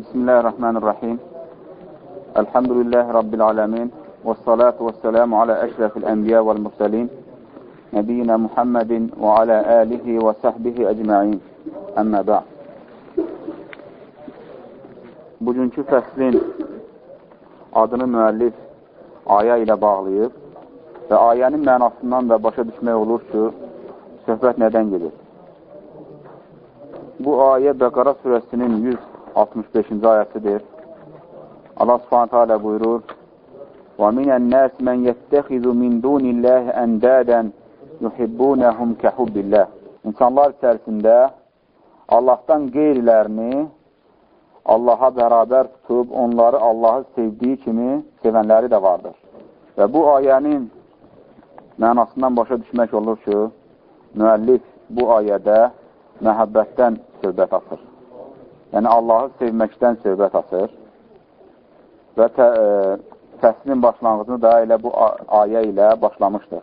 Bismillahirrahmanirrahim. Elhamdülillahi Rabbil alemin. Və salatu və selamu alə əşrəfil ənbiya vəl mürsəlin. Nəbiyyina Muhammedin və alə alihi və səhbihi əcməin. Əmmə ba'd. Bugünkü fəslin adını müəllif aya ilə bağlayıb və ayənin mənasından da başa düşmək olur ki, söhbət nədən gedir? Bu ayə Bəqara surəsinin 165-ci ayəsidir. Allah subhanətə alə buyurur, وَمِنَ النَّاسِ مَنْ يَتَّخِذُ مِنْ دُونِ اللَّهِ أَنْدَادًا يُحِبُّونَهُمْ كَحُبِّ اللَّهِ İnsanlar içərisində Allahdan qeyrilərini Allaha bərabər tutub, onları Allahı sevdiyi kimi sevənləri də vardır. Və bu ayənin mənasından başa düşmək olur ki, müəllif bu ayədə məhəbbətdən söhbət açır. Yəni, Allahı sevməkdən söhbət açır və tə, e, fəslin başlanğıcını da elə bu ayə ilə başlamışdır.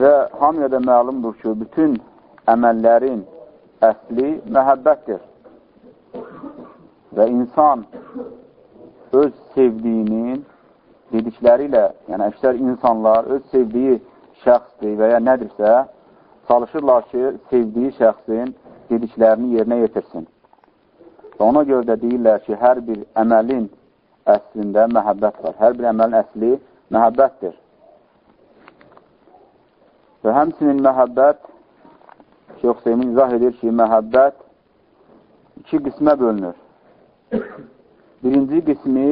Və hamıya da məlumdur ki, bütün əməllərin əsli məhəbbətdir. Və insan öz sevdiyinin dedikləri ilə, yəni əksər insanlar öz sevdiyi şəxsdir və ya nədirsə, çalışırlar ki, sevdiyi şəxsin dediklərini yerinə yetirsin. Və ona görə də deyirlər ki, hər bir əməlin əslində məhəbbət var. Hər bir əməlin əsli məhəbbətdir. Və həmsinin məhəbbət, Şeyx Seymin izah edir ki, məhəbbət iki qismə bölünür. Birinci qismi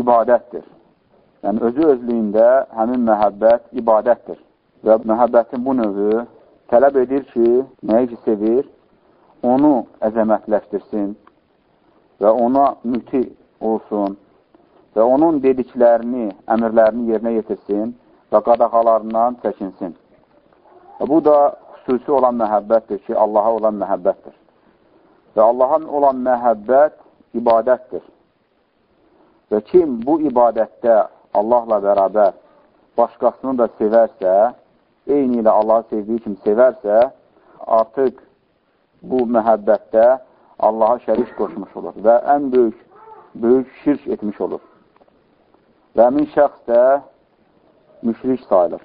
ibadətdir. Yəni, özü özlüyündə həmin məhəbbət ibadətdir. Və məhəbbətin bu növü tələb edir ki, nəyi ki sevir, onu əzəmətləşdirsin və ona müti olsun və onun dediklərini, əmirlərini yerinə yetirsin və qadağalarından çəkinsin. Və bu da xüsusi olan məhəbbətdir ki, Allaha olan məhəbbətdir. Və Allaha olan məhəbbət ibadətdir. Və kim bu ibadətdə Allahla bərabər başqasını da sevərsə, eyni ilə Allahı sevdiyi kimi sevərsə, artıq bu məhəbbətdə Allaha şərik qoşmuş olur və ən böyük, böyük şirk etmiş olur. Və həmin şəxs də müşrik sayılır.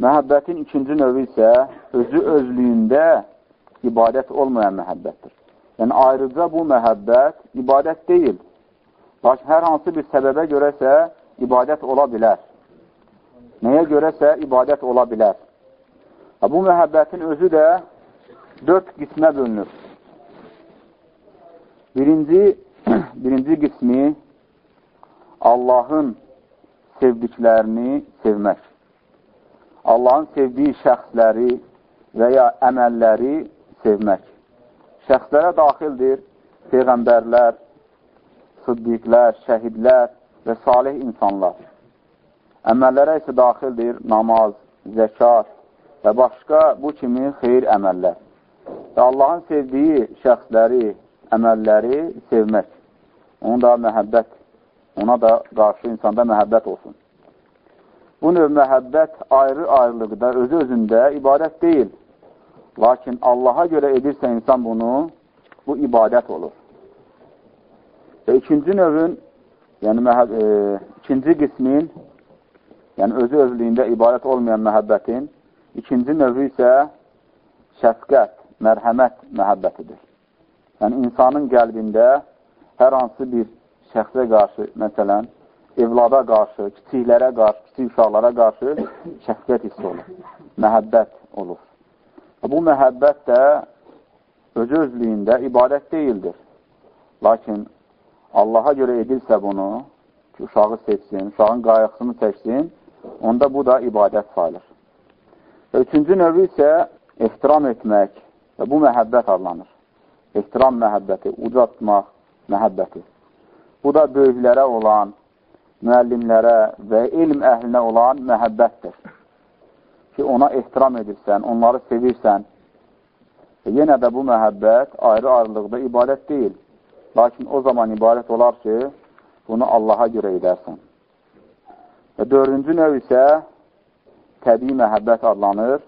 Məhəbbətin ikinci növü isə özü özlüyündə ibadət olmayan məhəbbətdir. Yəni, ayrıca bu məhəbbət ibadət deyil. Lakin hər hansı bir səbəbə görəsə ibadət ola bilər. Nəyə görəsə ibadət ola bilər. Bu məhəbbətin özü də dörd qismə bölünür. Birinci, birinci qismi Allahın sevdiklərini sevmək. Allahın sevdiyi şəxsləri və ya əməlləri sevmək. Şəxslərə daxildir Peyğəmbərlər, sıddiqlər, şəhidlər və salih insanlar. Əməllərə isə daxildir namaz, zəkat və başqa bu kimi xeyir əməllər və Allahın sevdiyi şəxsləri, əməlləri sevmək. Onu da məhəbbət, ona da qarşı insanda məhəbbət olsun. Bu növ məhəbbət ayrı-ayrılıqda, özü-özündə ibadət deyil. Lakin Allaha görə edirsə insan bunu, bu ibadət olur. Və ikinci növün, yəni məhəb, e, ikinci qismin, yəni özü özlüyündə ibadət olmayan məhəbbətin, ikinci növü isə şəfqət, mərhəmət məhəbbətidir. Yəni, insanın qəlbində hər hansı bir şəxsə qarşı, məsələn, evlada qarşı, kiçiklərə qarşı, kiçik uşaqlara qarşı şəfqət hissi olur, məhəbbət olur. Bu məhəbbət də özü özlüyündə ibadət deyildir. Lakin Allaha görə edirsə bunu, ki, uşağı sevsin, uşağın qayğısını çəksin, onda bu da ibadət sayılır. Və üçüncü növü isə ehtiram etmək, Və bu məhəbbət adlanır. Ehtiram məhəbbəti, uca tutmaq məhəbbəti. Bu da böyüklərə olan, müəllimlərə və elm əhlinə olan məhəbbətdir. Ki, ona ehtiram edirsən, onları sevirsən. Və yenə də bu məhəbbət ayrı-ayrılıqda ibadət deyil. Lakin o zaman ibadət olar ki, bunu Allaha görə edərsən. Və dördüncü növ isə təbii məhəbbət adlanır.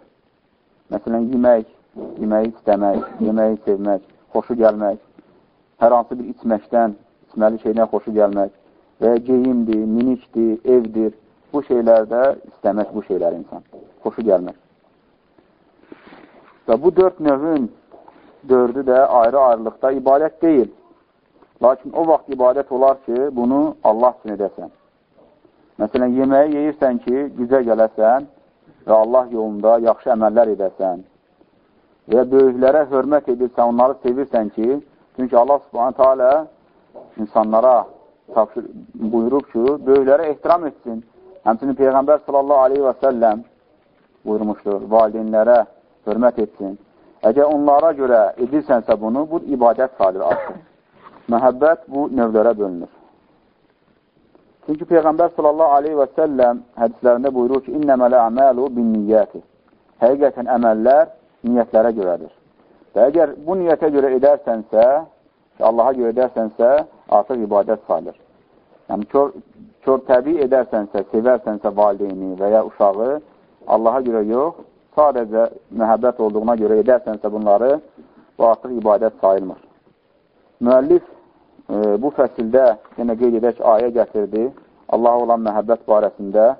Məsələn, yemək, yeməyi istəmək, yeməyi sevmək, xoşu gəlmək, hər hansı bir içməkdən, içməli şeydən xoşu gəlmək və geyimdir, minikdir, evdir, bu şeylərdə istəmək bu şeylər insan, xoşu gəlmək. Və bu dörd növün dördü də ayrı-ayrılıqda ibadət deyil. Lakin o vaxt ibadət olar ki, bunu Allah üçün edəsən. Məsələn, yeməyi yeyirsən ki, gücə gələsən və Allah yolunda yaxşı əməllər edəsən və böyüklərə hörmət edirsən, onları sevirsən ki, çünki Allah subhanətə alə insanlara tapşır, buyurub ki, böyüklərə ehtiram etsin. Həmçinin Peyğəmbər sallallahu aleyhi və səlləm buyurmuşdur, valideynlərə hörmət etsin. Əgər onlara görə edirsənsə bunu, bu ibadət salir artıq. Məhəbbət bu növlərə bölünür. Çünki Peyğəmbər sallallahu aleyhi və səlləm hədislərində buyurur ki, İnnəmələ əməlu bin niyyəti. Həqiqətən əməllər niyyətlərə görədir. Və əgər bu niyyətə görə edərsənsə, Allaha görə edərsənsə, artıq ibadət sayılır. Yəni, kör, kör təbii edərsənsə, sevərsənsə valideyni və ya uşağı, Allaha görə yox, sadəcə məhəbbət olduğuna görə edərsənsə bunları, bu artıq ibadət sayılmır. Müəllif bu fəsildə yenə qeyd edək ayə gətirdi. Allah olan məhəbbət barəsində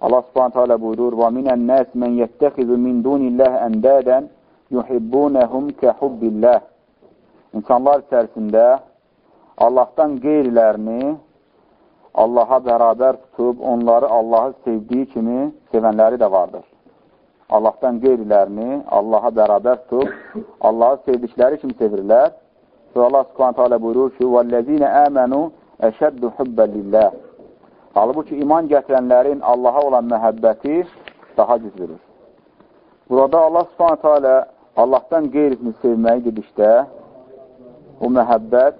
Allah Subhanahu taala buyurur: "Və minən nas men yettehizu min dunillahi endadan yuhibbunahum ka hubbillah." İnsanlar içərisində Allahdan qeyrilərini Allaha bərabər tutub onları Allahı sevdiyi kimi sevənləri də vardır. Allahdan qeyrilərini Allaha bərabər tutub Allahı sevdikləri kimi sevirlər Və Allah subhanətə alə buyurur ki, وَالَّذِينَ آمَنُوا əşəddu hubbə lillah. Halbuki iman gətirənlərin Allaha olan məhəbbəti daha güclüdür. Burada Allah subhanətə alə Allahdan qeyrisini sevməyi dedikdə, o məhəbbət,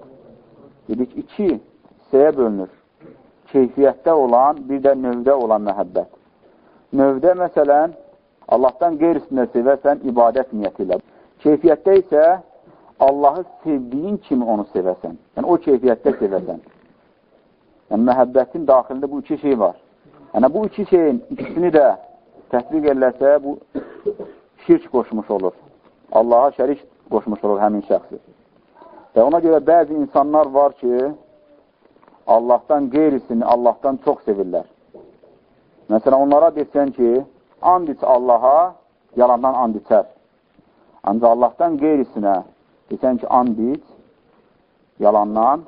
dedik, iki hissəyə bölünür. Keyfiyyətdə olan, bir də növdə olan məhəbbət. Növdə, məsələn, Allahdan qeyrisini sevərsən ibadət niyyəti ilə. Keyfiyyətdə isə Allahı sevdiyin kimi onu sevəsən. Yəni, o keyfiyyətdə sevəsən. Yəni, məhəbbətin daxilində bu iki şey var. Yəni, bu iki şeyin ikisini də tətbiq edilərsə, bu şirk qoşmuş olur. Allaha şərik qoşmuş olur həmin şəxsi. Və ona görə bəzi insanlar var ki, Allahdan qeyrisini Allahdan çox sevirlər. Məsələn, onlara desən ki, and iç Allaha, yalandan and içər. Ancaq Allahdan qeyrisinə Desən ki, and iç, yalandan,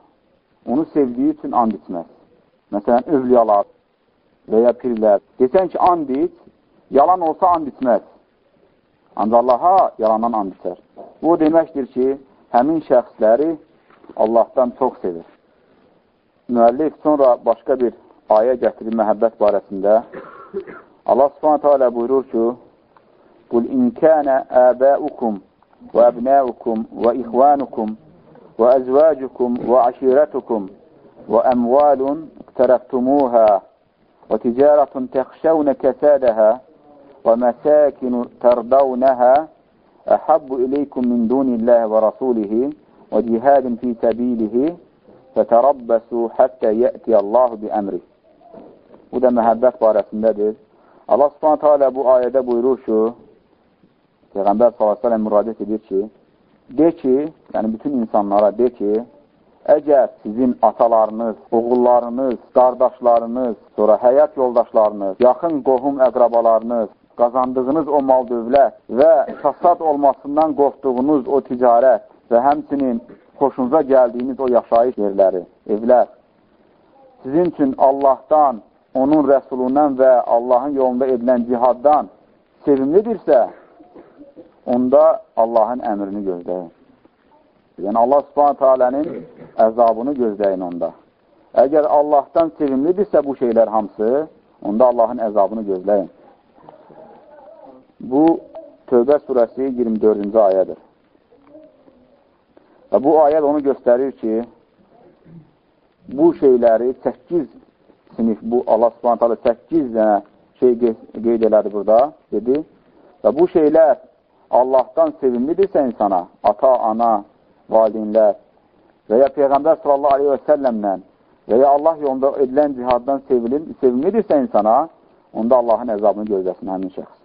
onu sevdiyi üçün and içməz. Məsələn, övliyalar və ya pirlər. Desən ki, and iç, yalan olsa and içməz. Ancaq Allaha yalandan and içər. Bu deməkdir ki, həmin şəxsləri Allahdan çox sevir. Müəllif sonra başqa bir ayə gətirir məhəbbət barəsində. Allah subhanətə alə buyurur ki, Qul inkənə əbəukum وأبناؤكم وإخوانكم وأزواجكم وعشيرتكم وأموال اقترفتموها وتجارة تخشون كسادها ومساكن ترضونها أحب إليكم من دون الله ورسوله وجهاد في سبيله فتربصوا حتى يأتي الله بأمره Bu da məhəbbət barəsindədir. Allah subhanətə alə bu ayədə buyurur ki, Peyğəmbər s.ə.v müraciət edir ki, de ki, yəni bütün insanlara de ki, əgər sizin atalarınız, oğullarınız, qardaşlarınız, sonra həyat yoldaşlarınız, yaxın qohum əqrabalarınız, qazandığınız o mal dövlət və kasad olmasından qorxduğunuz o ticarət və həmçinin xoşunuza gəldiyiniz o yaşayış yerləri, evlər sizin üçün Allahdan, onun rəsulundan və Allahın yolunda edilən cihaddan sevimlidirsə, onda Allahın əmrini gözləyin. Yəni, Allah subhanətə alənin əzabını gözləyin onda. Əgər Allahdan sevimlidirsə bu şeylər hamısı, onda Allahın əzabını gözləyin. Bu, Tövbə surəsi 24-cü ayədir. Və bu ayəd onu göstərir ki, bu şeyləri 8 sinif, bu Allah subhanətə alə 8 dənə şey qeyd elədi burada, dedi. Və bu şeylər Allahdan sevimlidirsə insana, ata, ana, valideynlər və ya Peyğəmbər sallallahu aleyhi və səlləmlə və ya Allah yolunda edilən cihaddan sevimlidirsə insana, onda Allahın əzabını gözləsin həmin şəxs.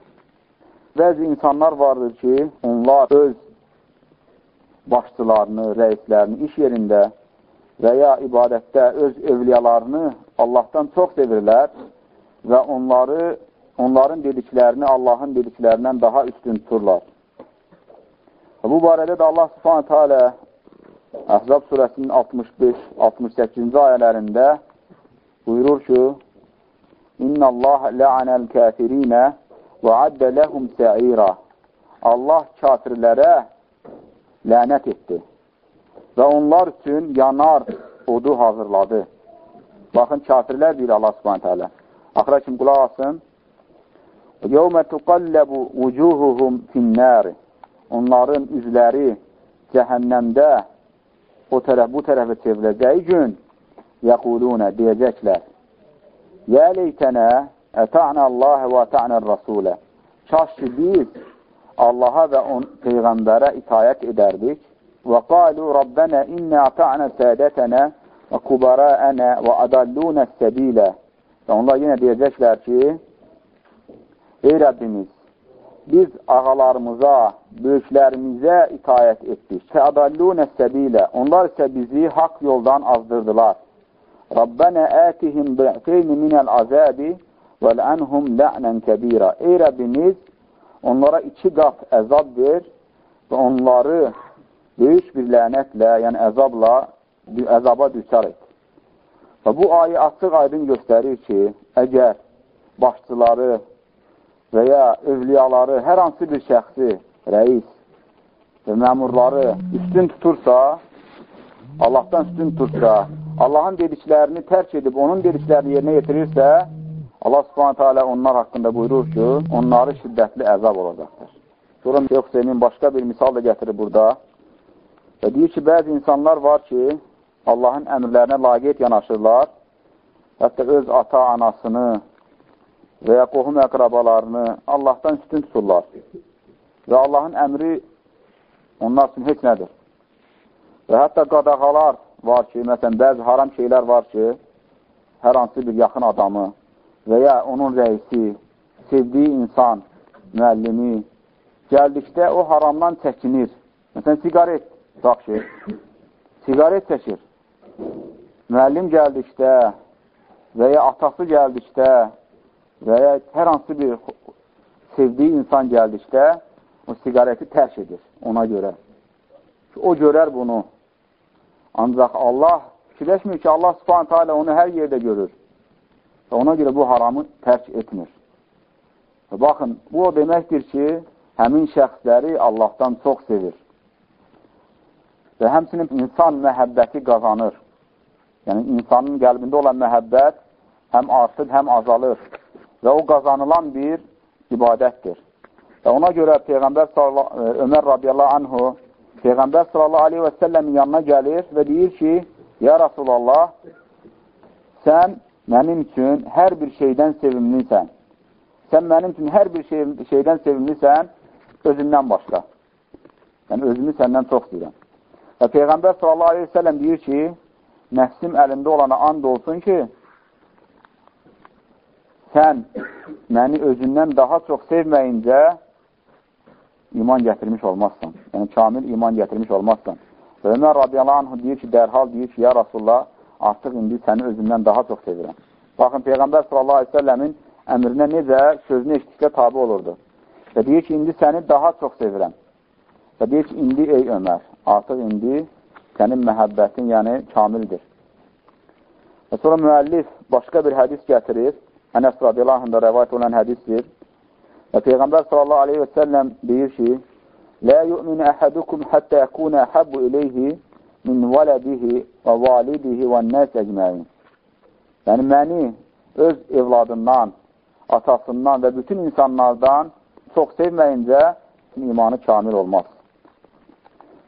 bəzi insanlar vardır ki, onlar öz başçılarını, rəislərini iş yerində və ya ibadətdə öz övliyalarını Allahdan çox sevirlər və onları, onların dediklərini Allahın dediklərindən daha üstün tuturlar. Bu barədə də Allah subhanətə alə Əhzab surəsinin 65-68-ci ayələrində buyurur ki, İnna Allah la'anəl kafirinə və addə ləhum sə'ira. Allah kafirlərə lənət etdi və onlar üçün yanar odu hazırladı. Baxın, kafirlər deyir Allah subhanətə alə. Axıra kim qulaq asın. Yevmə tuqallabu vucuhuhum finnər. Onların üzləri cəhənnəmdə o tərəf bu tərəfə çevriləcəyi gün yəquluna deyəcəklər. Yə leytənə əta'na Allahə və əta'na rəsulə. Kaş ki biz Allaha və on peyğəmbərə itayət edərdik. Və qalu rabbana inna ata'na sadatana və kubara'ana və adalluna səbilə. Və onlar yenə deyəcəklər ki, Ey Rəbbimiz biz ağalarımıza, böyüklərimizə itayət etdik. Fəadallunə səbilə. Onlar isə bizi haqq yoldan azdırdılar. Rabbənə ətihim bi'feyni minəl azəbi və lənhum lə'nən kəbira. Ey Rəbbimiz, onlara iki qat əzab ver və onları böyük bir lənətlə, yəni əzabla, əzaba düşər et. Və bu ayə açıq aydın göstərir ki, əgər başçıları, və ya övliyaları, hər hansı bir şəxsi, rəis və məmurları üstün tutursa, Allahdan üstün tutursa, Allahın dediklərini tərk edib, onun dediklərini yerinə yetirirsə, Allah subhanətə alə onlar haqqında buyurur ki, onları şiddətli əzab olacaqdır. Sonra Şeyh Hüseynin başqa bir misal da gətirir burada və deyir ki, bəzi insanlar var ki, Allahın əmrlərinə laqiyyət yanaşırlar, hətta öz ata, anasını, və ya qohum əqrabalarını Allahdan üstün tuturlar. Və Allahın əmri onlar üçün heç nədir. Və hətta qadağalar var ki, məsələn, bəzi haram şeylər var ki, hər hansı bir yaxın adamı və ya onun rəisi, sevdiyi insan, müəllimi gəldikdə o haramdan çəkinir. Məsələn, sigaret, tutaq ki, sigaret çəkir. Müəllim gəldikdə və ya atası gəldikdə və ya hər hansı bir sevdiyi insan gəldikdə o siqareti tərk edir ona görə. O görər bunu. Ancaq Allah fikirləşmir ki, Allah subhanətə alə onu hər yerdə görür. Və ona görə bu haramı tərk etmir. Və baxın, bu o deməkdir ki, həmin şəxsləri Allahdan çox sevir. Və həmçinin insan məhəbbəti qazanır. Yəni, insanın qəlbində olan məhəbbət həm artır, həm azalır və o qazanılan bir ibadətdir. Və ona görə Peyğəmbər Ömər radiyallahu anhu Peyğəmbər sallallahu aleyhi və səlləmin yanına gəlir və deyir ki, Ya Rasulallah, sən mənim üçün hər bir şeydən sevimlisən. Sən mənim üçün hər bir şey, şeydən sevimlisən, özündən başqa. Yəni, özümü səndən çox istəyirəm. Və Peyğəmbər sallallahu aleyhi və səlləm deyir ki, nəfsim əlində olana and olsun ki, sən məni özündən daha çox sevməyincə iman gətirmiş olmazsan. Yəni, kamil iman gətirmiş olmazsan. Və Ömər radiyallahu anh deyir ki, dərhal deyir ki, ya Rasulullah, artıq indi səni özümdən daha çox sevirəm. Baxın, Peyğəmbər sallallahu aleyhi ve səlləmin əmrinə necə sözünü eşitdikdə tabi olurdu. Və deyir ki, indi səni daha çox sevirəm. Və deyir ki, indi ey Ömər, artıq indi sənin məhəbbətin, yəni kamildir. Və sonra müəllif başqa bir hədis gətirir. Ənəs radiyallahu anh rəvayət olan hədisdir. Və Peyğəmbər sallallahu aleyhi və səlləm deyir ki, Lə yu'min əhədukum həttə yəkuna əhəbbu iləyhi min vələdihi və validihi və nəs əcməyin. Yəni, məni öz evladından, atasından və bütün insanlardan çox sevməyincə imanı kamil olmaz.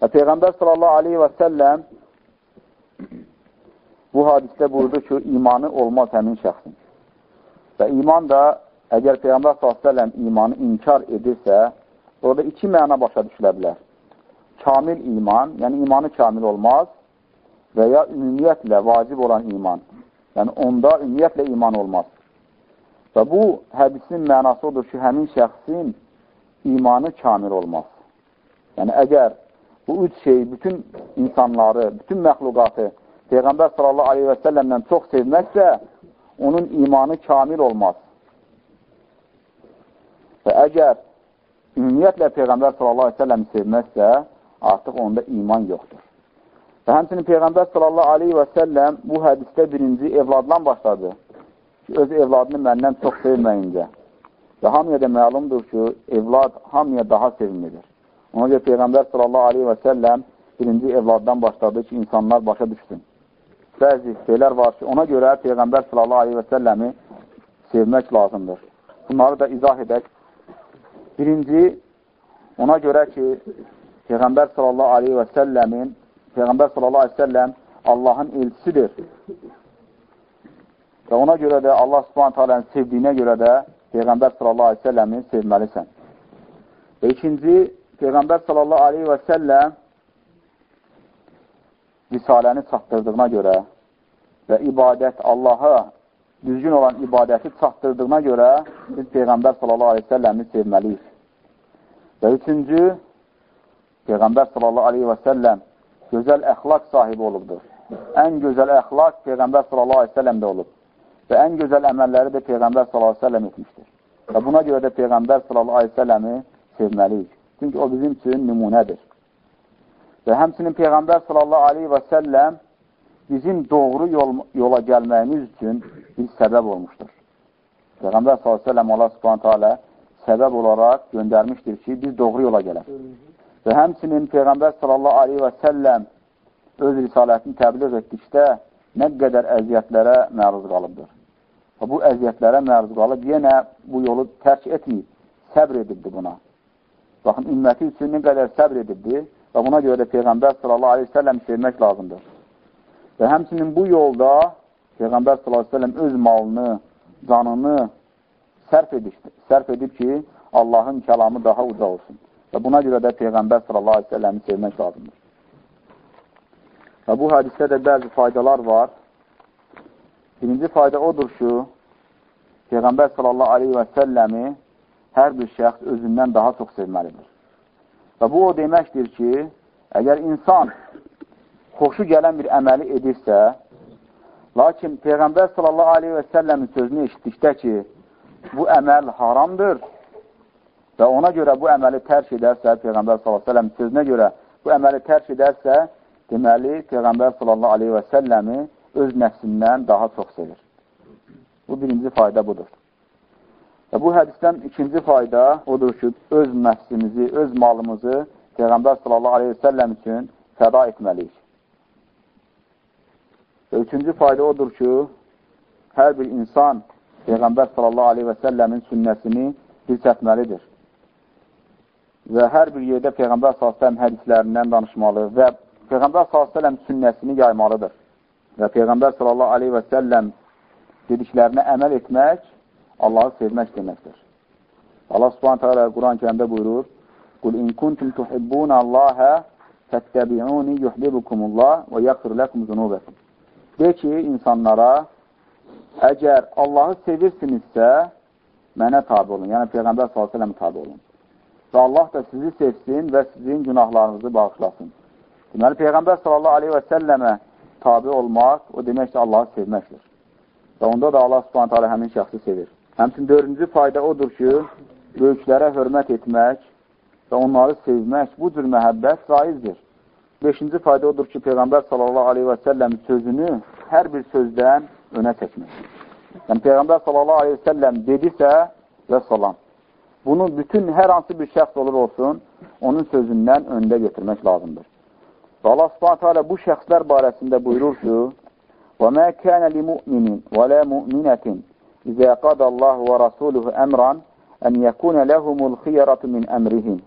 Və Peyğəmbər sallallahu aleyhi və səlləm bu hadisdə buyurdu ki, imanı olmaz həmin şəxsin. Və iman da, əgər Peyğəmbər s.ə.v imanı inkar edirsə, orada iki məna başa düşülə bilər. Kamil iman, yəni imanı kamil olmaz və ya ümumiyyətlə vacib olan iman. Yəni onda ümumiyyətlə iman olmaz. Və bu hədisin mənası odur ki, həmin şəxsin imanı kamil olmaz. Yəni, əgər bu üç şey bütün insanları, bütün məxluqatı Peyğəmbər sallallahu aleyhi və səlləmdən çox sevməksə, onun imanı kamil olmaz. Və əgər ümumiyyətlə Peyğəmbər sallallahu aleyhi və səlləmi sevməzsə, artıq onda iman yoxdur. Və həmçinin Peyğəmbər sallallahu aleyhi və səlləm bu hədisdə birinci evladdan başladı ki, öz evladını məndən çox sevməyincə. Və hamıya da məlumdur ki, evlad hamıya daha sevimlidir. Ona görə Peyğəmbər sallallahu aleyhi və səlləm birinci evladdan başladı ki, insanlar başa düşsün. Bəzi şeylər var ki, ona görə Peyğəmbər səlləmi sevmək lazımdır. Bunları da izah edək. Birinci, ona görə ki, Peyğəmbər səlləmin Peyğəmbər səlləm Allahın elçisidir. Və ona görə də Allah alənin sevdiyinə görə də Peyğəmbər səlləmi sevməlisən. Və ikinci, Peyğəmbər səlləm risaləni çatdırdığına görə və ibadət Allaha düzgün olan ibadəti çatdırdığına görə biz Peyğəmbər sallallahu aleyhi və səlləmi sevməliyik. Və üçüncü, Peyğəmbər sallallahu aleyhi və səlləm gözəl əxlaq sahibi olubdur. Ən gözəl əxlaq Peyğəmbər sallallahu aleyhi və səlləmdə olub. Və ən gözəl əməlləri də Peyğəmbər sallallahu aleyhi və səlləm etmişdir. Və buna görə də Peyğəmbər sallallahu aleyhi və səlləmi sevməliyik. Çünki o bizim üçün nümunədir. Və həmçinin Peyğəmbər sallallahu aleyhi və səlləm bizim doğru yol, yola gəlməyimiz üçün bir səbəb olmuşdur. Peyğəmbər sallallahu aleyhi və səlləm Allah subhanətə alə səbəb olaraq göndərmişdir ki, biz doğru yola gələk. Və həmçinin Peyğəmbər sallallahu aleyhi və səlləm öz risalətini təbliğ etdikdə nə qədər əziyyətlərə məruz qalıbdır. Və bu əziyyətlərə məruz qalıb, yenə bu yolu tərk etməyib, səbr edibdir buna. Baxın, ümməti üçün nə qədər səbr edibdir və buna görə də Peyğəmbər sallallahu aleyhi ve sellem sevmək lazımdır. Və həmçinin bu yolda Peyğəmbər sallallahu aleyhi ve sellem öz malını, canını sərf edib, sərf edib ki, Allahın kəlamı daha uca olsun. Və buna görə də Peyğəmbər sallallahu aleyhi ve selləmi sevmək lazımdır. Və bu hədisdə də bəzi faydalar var. Birinci fayda odur ki, Peyğəmbər sallallahu aleyhi və səlləmi hər bir şəxs özündən daha çox sevməlidir. Və bu o deməkdir ki, əgər insan xoşu gələn bir əməli edirsə, lakin Peyğəmbər sallallahu aleyhi və səlləmin sözünü eşitdikdə ki, bu əməl haramdır və ona görə bu əməli tərk edərsə, Peyğəmbər sallallahu aleyhi və səlləmin sözünə görə bu əməli tərk edərsə, deməli, Peyğəmbər sallallahu aleyhi və səlləmi öz nəfsindən daha çox sevir. Bu birinci fayda budur. Və bu hədisdən ikinci fayda odur ki, öz nəfsimizi, öz malımızı Peyğəmbər sallallahu aleyhi və səlləm üçün fəda etməliyik. Və üçüncü fayda odur ki, hər bir insan Peyğəmbər sallallahu aleyhi və səlləmin sünnəsini bilsətməlidir. Və hər bir yerdə Peyğəmbər sallallahu aleyhi və səlləm hədislərindən danışmalı və Peyğəmbər sallallahu aleyhi və səlləm sünnəsini yaymalıdır və Peyğəmbər sallallahu aleyhi və səlləm dediklərinə əməl etmək Allahı sevmək deməkdir. Allah subhanətə alə Quran-ı kərimdə buyurur, Qul in kuntum tuhibbuna Allahə fəttəbi'uni yuhbibukumullah və yəqfir ləkum zunubəkum. De ki, insanlara, əgər Allahı sevirsinizsə, mənə tabi olun, yəni Peyğəmbər s.ə.və tabi olun. Və Allah da sizi sevsin və sizin günahlarınızı bağışlasın. Deməli, Peyğəmbər s.ə.və tabi olmaq, o demək ki, Allahı sevməkdir. Və onda da Allah subhanət hələ həmin şəxsi sevir. Həmçin dördüncü fayda odur ki, böyüklərə hörmət etmək və onları sevmək, bu cür məhəbbət caizdir. Beşinci fayda odur ki, Peyğəmbər sallallahu aleyhi və səlləm sözünü hər bir sözdən önə çəkmək. Yəni, Peyğəmbər sallallahu aleyhi və səlləm dedisə və salam. Bunu bütün hər hansı bir şəxs olur olsun, onun sözündən öndə getirmək lazımdır. Və Allah subhanətə alə bu şəxslər barəsində buyurur ki, وَمَا كَانَ لِمُؤْمِنٍ وَلَا مُؤْمِنَةٍ İzə qadallahu və rasuluhu əmran ən yəkunə ləhumul xiyaratu min əmrihim.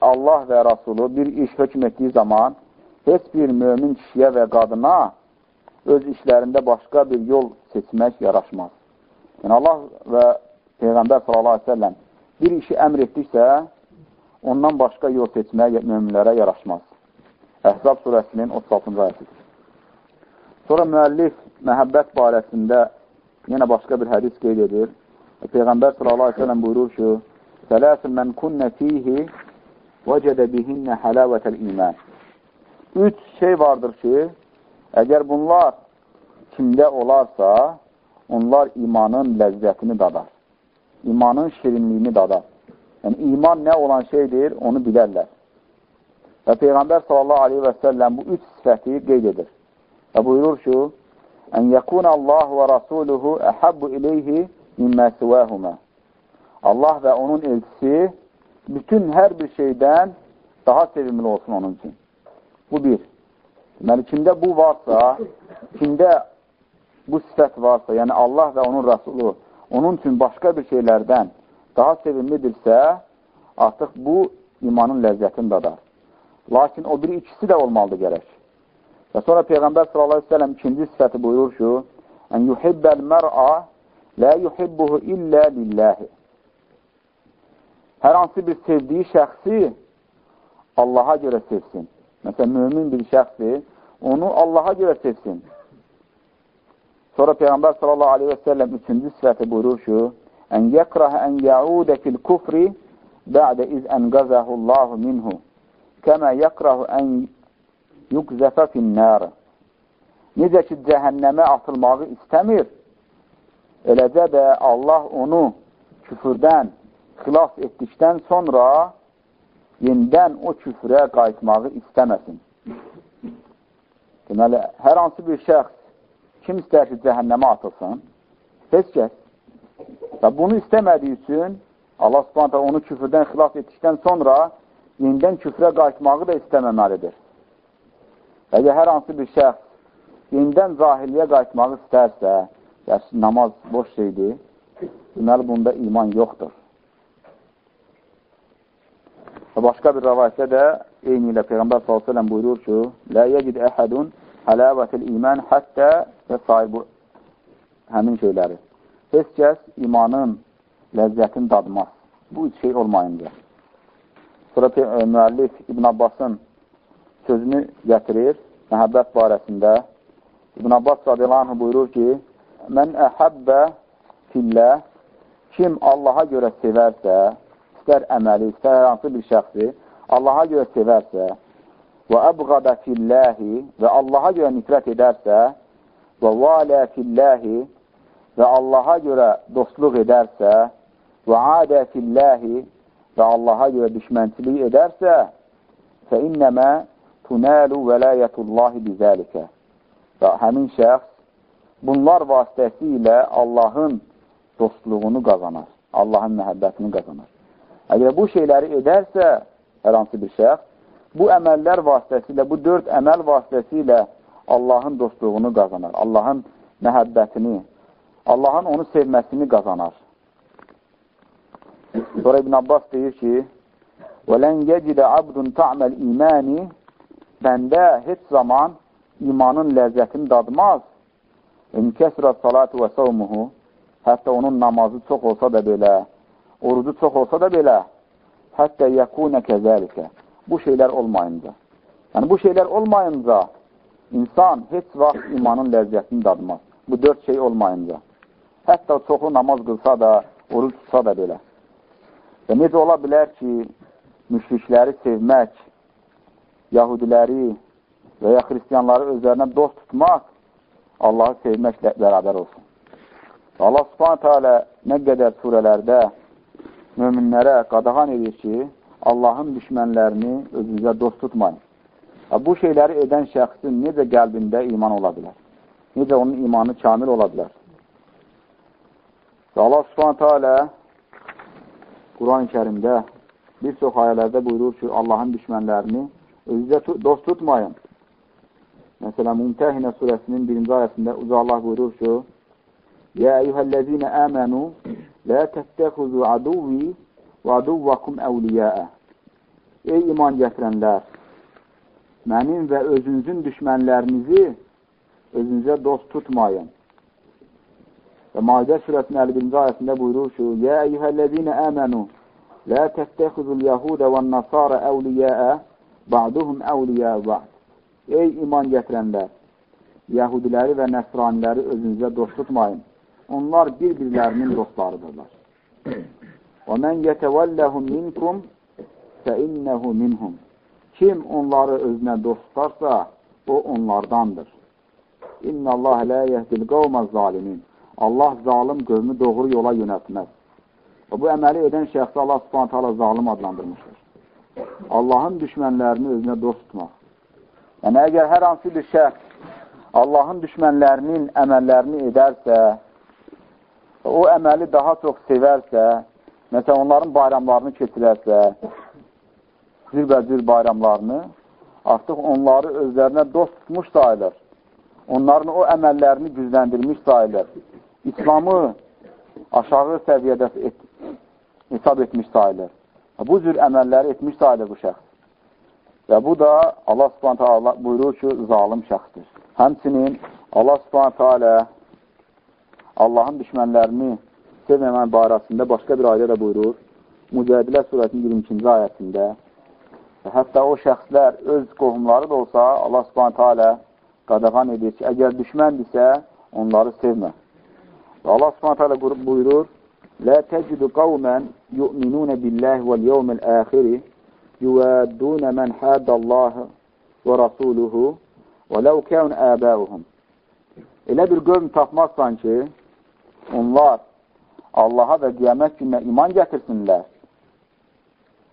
Allah və Rasulu bir iş hökm etdiyi zaman heç bir mömin kişiyə və qadına öz işlərində başqa bir yol seçmək yaraşmaz. Yəni, Allah və Peyğəmbər s.ə.v bir işi əmr etdiksə, ondan başqa yol seçmək möminlərə yaraşmaz. Əhzab surəsinin 36-cı ayəsidir. Sonra müəllif məhəbbət barəsində yenə başqa bir hədis qeyd edir. Peyğəmbər sallallahu aleyhi ve sellem buyurur ki, Sələsun mən kunnə fihi vəcədə bihinnə həlavətəl iman. Üç şey vardır ki, əgər bunlar kimdə olarsa, onlar imanın ləzzətini dadar. İmanın şirinliyini dadar. Yəni, iman nə olan şeydir, onu bilərlər. Və Peyğəmbər sallallahu aleyhi və səlləm bu üç sifəti qeyd edir. Və buyurur ki, Ən yəkuna Allah və Rasuluhu əhəbbu ileyhi mimmə sivəhumə. Allah və onun elçisi bütün hər bir şeydən daha sevimli olsun onun üçün. Bu bir. Deməli, kimdə bu varsa, kimdə bu sifət varsa, yəni Allah və onun Rasulü onun üçün başqa bir şeylərdən daha sevimlidirsə, artıq bu imanın ləzzətini dadar. Lakin o biri ikisi də olmalıdır gərək. Və sonra Peyğəmbər sallallahu əleyhi və səlləm ikinci sifəti buyurur ki: "En yuhibbel mer'a la yuhibbuhu illə lillahi." Hər hansı bir sevdiyi şəxsi Allaha görə sevsin. Məsələn, mömin bir şəxsi onu Allaha görə sevsin. Sonra Peyğəmbər sallallahu əleyhi və səlləm üçüncü sifəti buyurur ki: "En yekraha en yauda fil kufri ba'da iz enqazahu Allahu minhu." Kəmə yəkrahu ən yuqzəfə finnər. Necə ki, cəhənnəmə atılmağı istəmir, eləcə də Allah onu küfürdən xilas etdikdən sonra yenidən o küfrə qayıtmağı istəməsin. Deməli, hər hansı bir şəxs kim istər ki, cəhənnəmə atılsın? Heç kəs. Və bunu istəmədiyi üçün Allah subhanətə onu küfürdən xilas etdikdən sonra yenidən küfrə qayıtmağı da istəməməlidir. Əgər hər hansı bir şəxs yenidən zahiliyə qayıtmağı istərsə, yəni namaz boş şeydir, deməli bunda iman yoxdur. Və başqa bir rəvayətdə də eyni ilə Peyğəmbər s.ə.v buyurur ki, Lə yəcid əhədun hələvətil iman həttə və sahibi həmin şeyləri. Heç kəs imanın ləzzətini dadmaz. Bu üç şey olmayınca. Sonra e, müəllif İbn Abbasın sözünü gətirir məhəbbət barəsində. İbn Abbas radiyallahu buyurur ki, Mən əhəbbə fillə kim Allaha görə sevərsə, istər əməli, istər hansı bir şəxsi, Allaha görə sevərsə və əbqada filləhi və Allaha görə nifrət edərsə və valə filləhi və Allaha görə dostluq edərsə və adə filləhi və Allaha görə düşmənçilik edərsə, fə innəmə tunəlu vəlayətullahi bizəlikə. Və həmin şəxs bunlar vasitəsilə Allahın dostluğunu qazanar, Allahın məhəbbətini qazanar. Əgər bu şeyləri edərsə, hər hansı bir şəxs, bu əməllər vasitəsilə, bu dörd əməl vasitəsilə Allahın dostluğunu qazanar, Allahın məhəbbətini, Allahın onu sevməsini qazanar. Sonra İbn Abbas deyir ki, وَلَنْ يَجِدَ عَبْدٌ تَعْمَ الْإِيمَانِ Bəndə heç zaman imanın ləzzətini dadmaz. İnkəsrə salatu və savmuhu Hətta onun namazı çox olsa da belə, orucu çox olsa da belə, hətta yəkunə kəzəlikə. Bu şeylər olmayınca. Yəni, bu şeylər olmayınca insan heç vaxt imanın ləzzətini dadmaz. Bu dörd şey olmayınca. Hətta çoxlu namaz qılsa da, oruc tutsa da belə. Və necə ola bilər ki, müşrikləri sevmək, yahudiləri və ya xristiyanları özlərinə dost tutmaq Allahı sevməklə bərabər olsun. Allah subhanətə alə nə qədər surələrdə möminlərə qadağan edir ki, Allahın düşmənlərini özünüzə dost tutmayın. Bu şeyləri edən şəxsin necə qəlbində iman ola bilər? Necə onun imanı kamil ola bilər? Və Allah subhanətə alə Quran-ı kərimdə bir çox ayələrdə buyurur ki, Allahın düşmənlərini özünüzə dost tutmayın. Məsələn, Mümtəhinə surəsinin birinci ayəsində Uca Allah buyurur ki, Yə eyyuhəl-ləzinə əmənu lə təttəxuzu aduvi və aduvvakum əvliyəə Ey iman gətirənlər, mənim və özünüzün düşmənlərinizi özünüzə dost tutmayın. Və Maidə surəsinin 51-ci ayəsində buyurur ki, Yə eyyuhəl-ləzinə əmənu, lə təttəxizul yəhudə və nasara əvliyəə, Ba'duhum əvliyə ba'd. Ey iman gətirənlər, yəhudiləri və nəsraniləri özünüzə dost tutmayın. Onlar bir-birlərinin dostlarıdırlar. Və mən yətəvəlləhum minkum fəinnəhu minhum. Kim onları özünə dost tutarsa, o onlardandır. İnnəllaha la yehdil qavmaz zalimin. Allah zalim qövmü doğru yola yönətməz. Və bu əməli edən şəxsi Allah subhanət hala zalim adlandırmışdır. Allahın düşmənlərini özünə dost tutmaq. Yəni əgər hər hansı bir şəxs Allahın düşmənlərinin əməllərini edərsə, o əməli daha çox sevərsə, məsələn onların bayramlarını keçirərsə, cürbəcür bayramlarını, artıq onları özlərinə dost tutmuş sayılır. Onların o əməllərini gücləndirmiş sayılır. İslamı aşağı səviyyədə et, hesab etmiş sayılır. Bu cür əməlləri etmiş sayılır bu şəxs. Və bu da Allah subhanətə Allah buyurur ki, zalim şəxsdir. Həmçinin Allah subhanətə alə Allahın düşmənlərini sevməmən barəsində başqa bir ayda da buyurur. Mücadilə surətinin 22-ci ayətində Hətta o şəxslər öz qohumları da olsa, Allah subhanətə alə qadağan edir ki, əgər düşməndirsə, onları sevmə. Və Allah subhanətə alə buyurur, Lə təcidu qavmən yu'minunə billəh vəl-yevməl əxiri yuvəddunə mən hədəllahı və rasuluhu və ləv kəvn əbəuhum. Elə bir qövm tapmazsan ki, onlar Allaha və qiyamət gününə iman gətirsinlər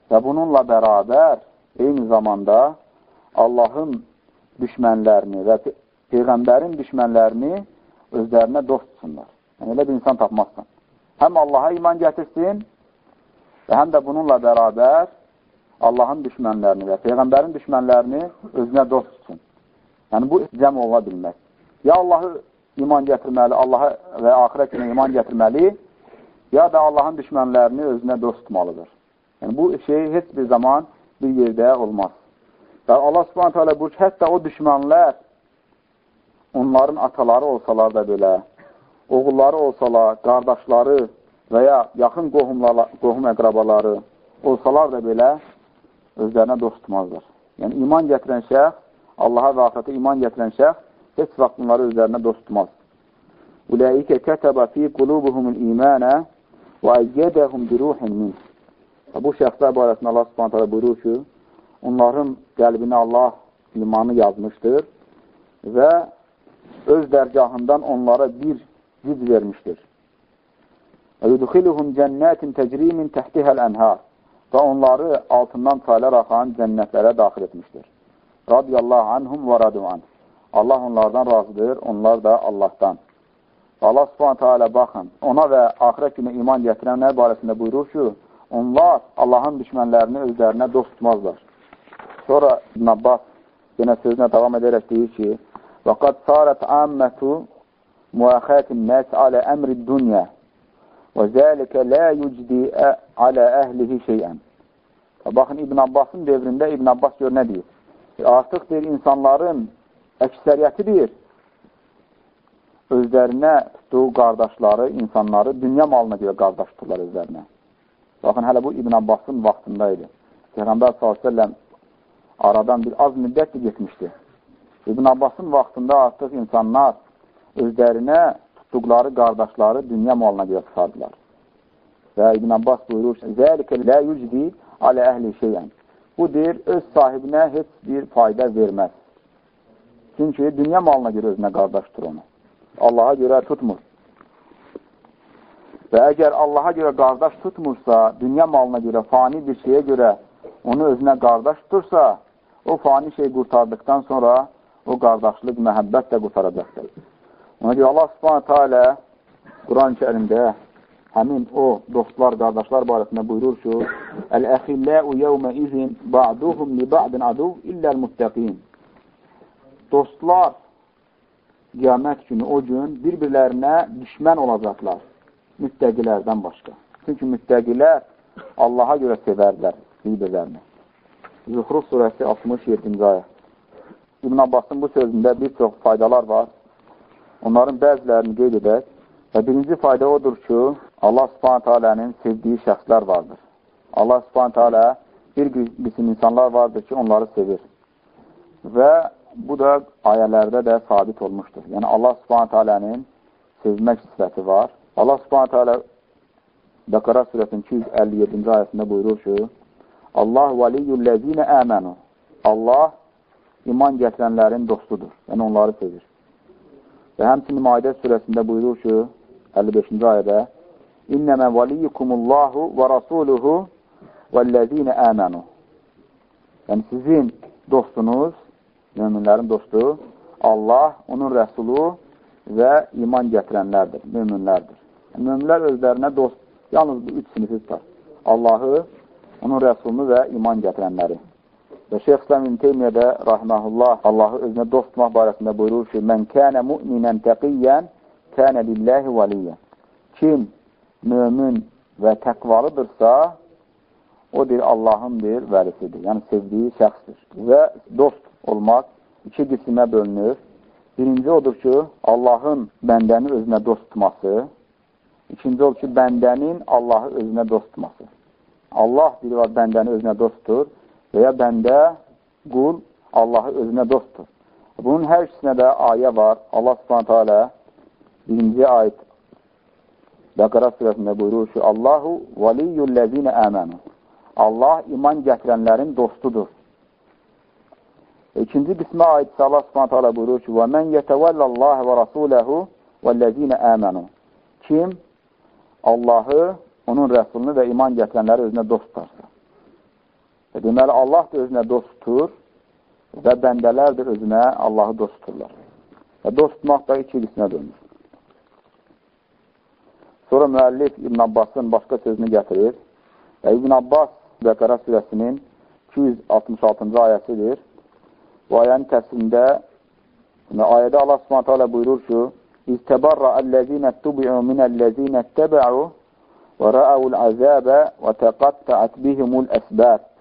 və bununla bərabər eyni zamanda Allahın düşmənlərini və Peyğəmbərin düşmənlərini özlərinə dost tutsunlar. Yəni, elə bir insan tapmazsan. Həm Allaha iman gətirsin və həm də bununla bərabər Allahın düşmənlərini və Peyğəmbərin düşmənlərini özünə dost tutsun. Yəni, bu cəm ola bilməz. Ya Allahı iman gətirməli, Allaha və axirət günə iman gətirməli, ya da Allahın düşmənlərini özünə dost tutmalıdır. Yəni, bu şey heç bir zaman bir yerdə olmaz. Və Allah subhanətə alə buyur ki, hətta o düşmanlar onların ataları olsalar da belə, oğulları olsalar, qardaşları və ya yaxın qohum əqrabaları olsalar da belə özlərinə dost tutmazlar. Yəni, iman gətirən şəxs, Allaha və axirətə iman gətirən şəxs heç vaxt bunları özlərinə dost tutmaz. Uləikə kətəbə fi qulubuhumul imanə və əyyədəhum bi ruhin min. Bu şəxslər barəsində Allah subhanətələ buyurur ki, onların qəlbinə Allah imanı yazmışdır və öz dərgahından onlara bir güc vermişdir. Yudxiluhum cənnətin təcrimin təhtihəl ənhar və onları altından çaylar axan cənnətlərə daxil etmişdir. Radiyallahu anhum və radu'an. Allah onlardan razıdır, onlar da Allahdan. Allah subhanətə alə baxın, ona və axirət günə iman gətirənlər barəsində buyurur ki, onlar Allahın düşmənlərini özlərinə dost tutmazlar. Sonra İbn Abbas yenə sözünə davam edərək deyir ki, وَقَدْ صَارَتْ müəxətin nəs alə əmri dünya və zəlikə lə yücdi alə əhlihi şeyən. Baxın, İbn Abbasın devrində İbn Abbas gör nə deyir? Artıq deyir, insanların əksəriyyəti deyir, özlərinə tutduğu qardaşları, insanları dünya malına görə qardaş tuturlar özlərinə. Baxın, hələ bu İbn Abbasın vaxtında idi. Peyğəmbər s.ə.v aradan bir az müddət getmişdi. İbn Abbasın vaxtında artıq insanlar özlərinə tutduqları qardaşları dünya malına görə tutardılar. Və İbn Abbas buyurur, Zəlikə lə yücdi alə əhli şeyən. Bu deyir, öz sahibinə heç bir fayda verməz. Çünki dünya malına görə özünə qardaş tutur onu. Allaha görə tutmur. Və əgər Allaha görə qardaş tutmursa, dünya malına görə, fani bir şeyə görə onu özünə qardaş tutursa, o fani şey qurtardıqdan sonra o qardaşlıq, məhəbbət də qurtaracaqdır. Ona görə Allah subhanətə alə Quran-ı kərimdə həmin o dostlar, qardaşlar barəsində buyurur ki, Əl-əxilləu yevmə izin ba'duhum li ba'din aduv illəl muttəqin. Dostlar qiyamət günü o gün bir-birlərinə düşmən olacaqlar müttəqilərdən başqa. Çünki müttəqilər Allaha görə sevərlər bir-birlərini. Zuhruf surəsi 67-ci ayə. İbn Abbasın bu sözündə bir çox faydalar var. Onların bəzilərini qeyd edək. Və birinci fayda odur ki, Allah subhanət alənin sevdiyi şəxslər vardır. Allah subhanət alə bir qism insanlar vardır ki, onları sevir. Və bu da ayələrdə də sabit olmuşdur. Yəni Allah subhanət alənin sevmək sifəti var. Allah subhanətə alə Bəqara surəsinin 257-ci ayəsində buyurur ki, Allah valiyyullezine əmənu. Allah iman gətirənlərin dostudur. Yəni, onları sevir. Və həmçinin Maidə surəsində buyurur ki, 55-ci ayədə, İnnəmə valiyyukumullahu və rasuluhu vəllezine əmənu. Yəni, sizin dostunuz, müminlərin dostu, Allah, onun rəsulu və iman gətirənlərdir, müminlərdir. Yəni, müminlər özlərinə dost, yalnız bu üç sinifi tutar. Allahı, onun rəsulunu və iman gətirənləri. Və Şeyx İslam İbn Teymiyyə də rahməhullah Allahı özünə dost tutmaq barəsində buyurur ki, "Mən kana mu'minan taqiyan kana lillahi valiyan." Kim mömin və təqvalıdırsa, o deyir Allahın bir vəlisidir. Yəni sevdiyi şəxsdir. Və dost olmaq iki qismə bölünür. Birinci odur ki, Allahın bəndəni özünə dost tutması. İkinci odur ki, bəndənin Allahı özünə dost tutması. Allah biri var bəndəni özünə dostdur və ya bəndə, qul Allahı özünə dostdur. Bunun hər ikisinə də ayə var. Allah subhanətə alə birinci ayət Bəqara surəsində buyurur ki, Allahu valiyyullezine əmənu. Allah iman gətirənlərin dostudur. İkinci qismə aidsə Allah subhanətə alə buyurur ki, mən yətəvəlləlləhi və rasuləhu vəllezine əmənu. Kim Allahı onun rəsulunu və iman gətirənləri özünə dost tutarsa. E, deməli, Allah da özünə dost tutur və bəndələr də özünə Allahı dost tuturlar. Və dost tutmaq da iki qismə dönür. Sonra müəllif İbn Abbasın başqa sözünü gətirir. Və İbn Abbas Bəqərə surəsinin 266-cı ayəsidir. Bu ayənin təfsirində ayədə Allah subhanətə alə buyurur ki, İstəbarra əl-ləzinə tubi'u minəl-ləzinə təbə'u və rəəvul əzəbə və təqattəət bihimul əsbəb.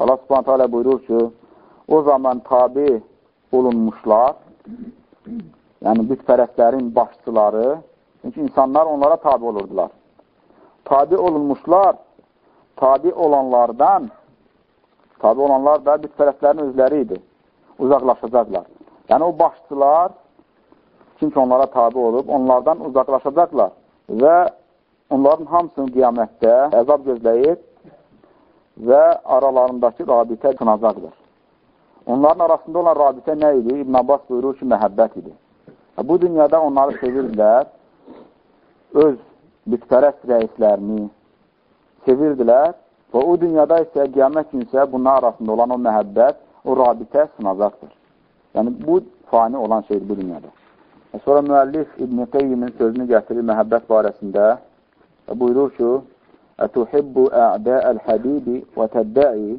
Allah subhanətə alə buyurur ki, o zaman tabi olunmuşlar, yəni bütpərəstlərin başçıları, çünki insanlar onlara tabi olurdular. Tabi olunmuşlar, tabi olanlardan, tabi olanlar da bütpərəstlərin özləri idi, uzaqlaşacaqlar. Yəni o başçılar, kim ki onlara tabi olub, onlardan uzaqlaşacaqlar və onların hamısını qiyamətdə əzab gözləyir və aralarındakı rabitə sınacaqdır. Onların arasında olan rabitə nə idi? İbn Abbas buyurur ki, məhəbbət idi. Bu dünyada onları sevirdilər, öz bütpərəst rəislərini sevirdilər və o dünyada isə qiyamət gün isə bunlar arasında olan o məhəbbət, o rabitə sınacaqdır. Yəni, bu fani olan şeydir bu dünyada. Sonra müəllif İbn-i Qeyyimin sözünü gətirir məhəbbət barəsində buyurur ki, Ə'də'əl həbibi və təddə'i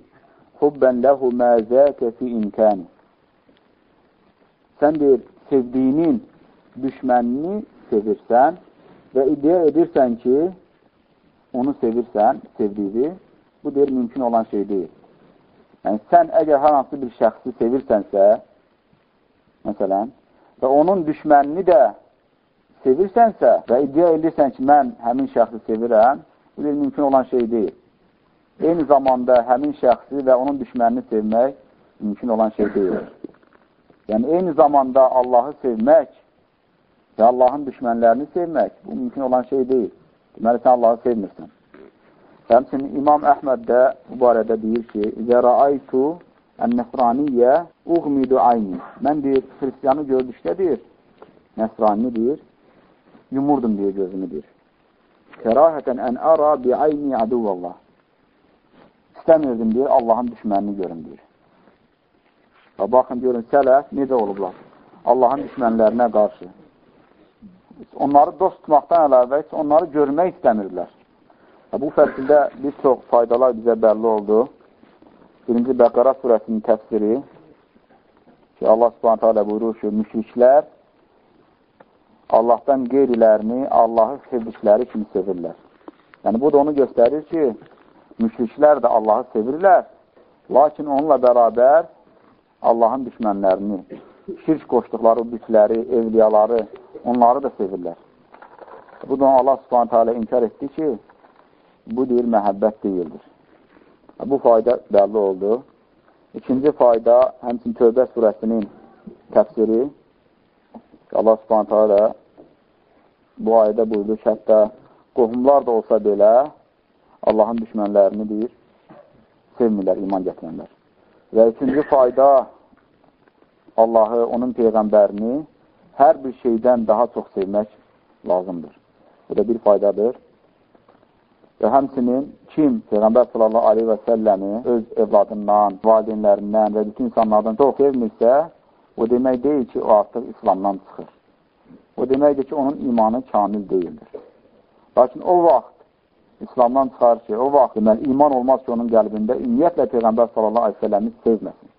hubbən ləhu mə zəkə fi imkəni. Sən deyir, sevdiyinin düşmənini sevirsən və iddia edirsən ki, onu sevirsən, sevdiyi, bu deyir, mümkün olan şey deyil. Yəni, sən əgər hər hansı bir şəxsi sevirsənsə, məsələn, və onun düşmənini də sevirsənsə və iddia edirsən ki, mən həmin şəxsi sevirəm, bu bir mümkün olan şey deyil. Eyni zamanda həmin şəxsi və onun düşmənini sevmək mümkün olan şey deyil. Yəni, eyni zamanda Allahı sevmək və Allahın düşmənlərini sevmək bu mümkün olan şey deyil. Deməli, sən Allahı sevmirsən. Həmçinin İmam Əhməd də bu barədə deyir ki, İzə rəaytu ən-nəsraniyyə uğmidu ayni. Mən deyir, xristiyanı gördükdə deyir, nəsrani deyir, yumurdum diye gözümü deyir. Keraheten en ara bi ayni aduvallah. İstəmirdim deyir, Allahın düşmənini görüm deyir. Və baxın, görün, sələf necə olublar? Allahın düşmənlərinə qarşı. Onları dost tutmaqdan əlavə onları görmək istəmirdilər. Və bu fəsildə bir çox faydalar bizə bəlli oldu. Birinci Bəqara surəsinin təfsiri ki, Allah subhanətə alə buyurur ki, müşriklər Allahdan qeyrilərini Allahı sevdikləri kimi sevirlər. Yəni, bu da onu göstərir ki, müşriklər də Allahı sevirlər, lakin onunla bərabər Allahın düşmənlərini, şirk qoşduqları bütləri, evliyaları, onları da sevirlər. Bu da Allah subhanətə alə inkar etdi ki, bu deyir, məhəbbət deyildir. Bu fayda bəlli oldu. İkinci fayda, həmçin Tövbə surəsinin təfsiri, Allah subhanətə alə bu ayədə buyurdu ki, hətta qohumlar da olsa belə Allahın düşmənlərini deyir, sevmirlər iman gətirənlər. Və üçüncü fayda Allahı, onun Peyğəmbərini hər bir şeydən daha çox sevmək lazımdır. Bu da bir faydadır. Və həmsinin kim Peyğəmbər sallallahu aleyhi və səlləmi öz evladından, valideynlərindən və bütün insanlardan çox sevmirsə, o demək deyil ki, o artıq İslamdan çıxır. O deməkdir ki, onun imanı kamil deyildir. Lakin o vaxt İslamdan çıxar ki, o vaxt deməli, iman olmaz ki, onun qəlbində ümumiyyətlə Peyğəmbər sallallahu aleyhi və səlləmi sevməsin.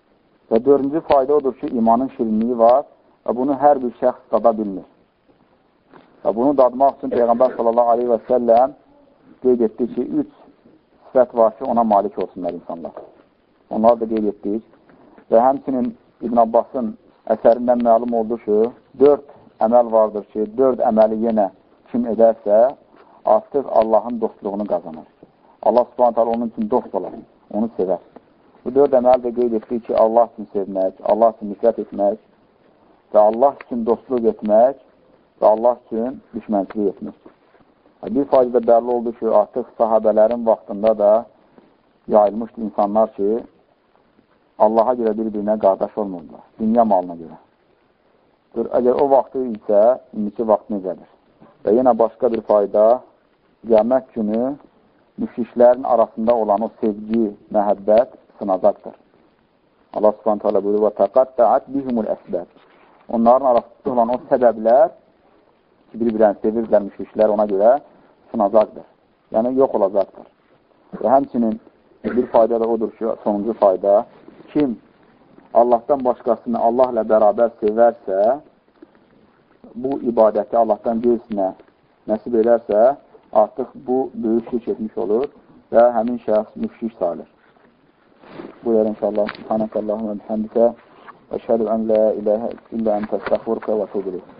Və dördüncü fayda odur ki, imanın şirinliyi var və bunu hər bir şəxs dada bilmir. Və bunu dadmaq üçün Peyğəmbər sallallahu aleyhi və səlləm qeyd etdi ki, üç sifət var ki, ona malik olsunlar insanlar. Onları da qeyd etdik. Və həmçinin İbn Abbasın əsərindən məlum oldu ki, dörd əməl vardır ki, dörd əməli yenə kim edərsə, artıq Allahın dostluğunu qazanır. Allah subhanət hala onun üçün dost olar, onu sevər. Bu dörd əməl də qeyd etdik ki, Allah üçün sevmək, Allah üçün nifrət etmək və Allah üçün dostluq etmək və Allah üçün düşmənçilik etmək. Bir faiz də bəlli oldu ki, artıq sahabələrin vaxtında da yayılmışdı insanlar ki, Allaha görə bir-birinə qardaş olmurlar, dünya malına görə. Dur, əgər o vaxtı isə, indiki vaxt necədir? Və yenə başqa bir fayda, qiyamət günü müşriklərin arasında olan o sevgi, məhəbbət sınacaqdır. Allah subhanət hələ buyurur, təqattəət bihumul əsbəd. Onların arasında olan o səbəblər ki, bir-birini sevirlər müşriklər ona görə sınacaqdır. Yəni, yox olacaqdır. Və həmçinin bir fayda da odur ki, sonuncu fayda, kim Allahdan başqasını Allah ilə bərabər sevərsə, bu ibadəti Allahdan qeyrisinə nəsib edərsə, artıq bu böyük şirk etmiş olur və həmin şəxs müşrik sayılır. Bu yer inşallah. Subhanəkəllahumə bihəmdikə və şəhədu ən la iləhə illə ən təstəxvurkə və tubirik.